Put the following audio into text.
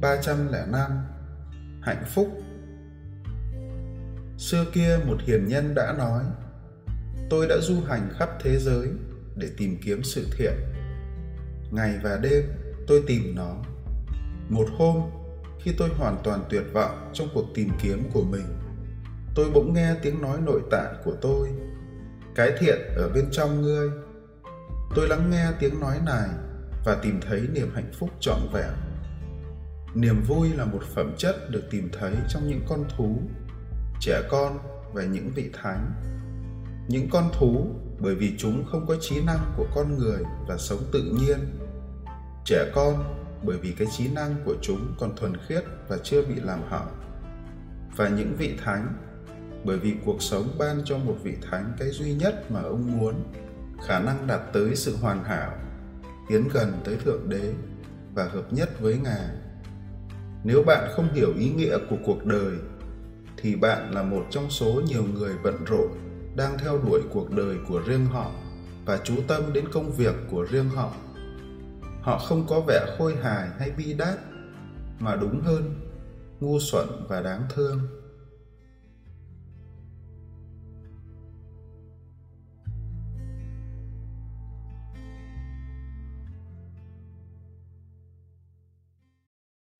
305 Hạnh phúc. Xưa kia một hiền nhân đã nói, Tôi đã du hành khắp thế giới để tìm kiếm sự thiện. Ngày và đêm tôi tìm nó. Một hôm, khi tôi hoàn toàn tuyệt vọng trong cuộc tìm kiếm của mình, tôi bỗng nghe tiếng nói nội tại của tôi, cái thiện ở bên trong ngươi. Tôi lắng nghe tiếng nói này và tìm thấy niềm hạnh phúc trọn vẹn niềm vui là một phẩm chất được tìm thấy trong những con thú, trẻ con và những vị thánh. Những con thú, bởi vì chúng không có trí năng của con người và sống tự nhiên. Trẻ con, bởi vì cái trí năng của chúng còn thuần khiết và chưa bị làm hỏng. Và những vị thánh, bởi vì cuộc sống ban cho một vị thánh cái duy nhất mà ông muốn, khả năng đạt tới sự hoàn hảo, tiến gần tới thượng đế và hợp nhất với ngài nếu bạn không hiểu ý nghĩa của cuộc đời, thì bạn là một trong số nhiều người bận rộn đang theo đuổi cuộc đời của riêng họ và chú tâm đến công việc của riêng họ. Họ không có vẻ khôi hài hay bi đát, mà đúng hơn, ngu xuẩn và đáng thương.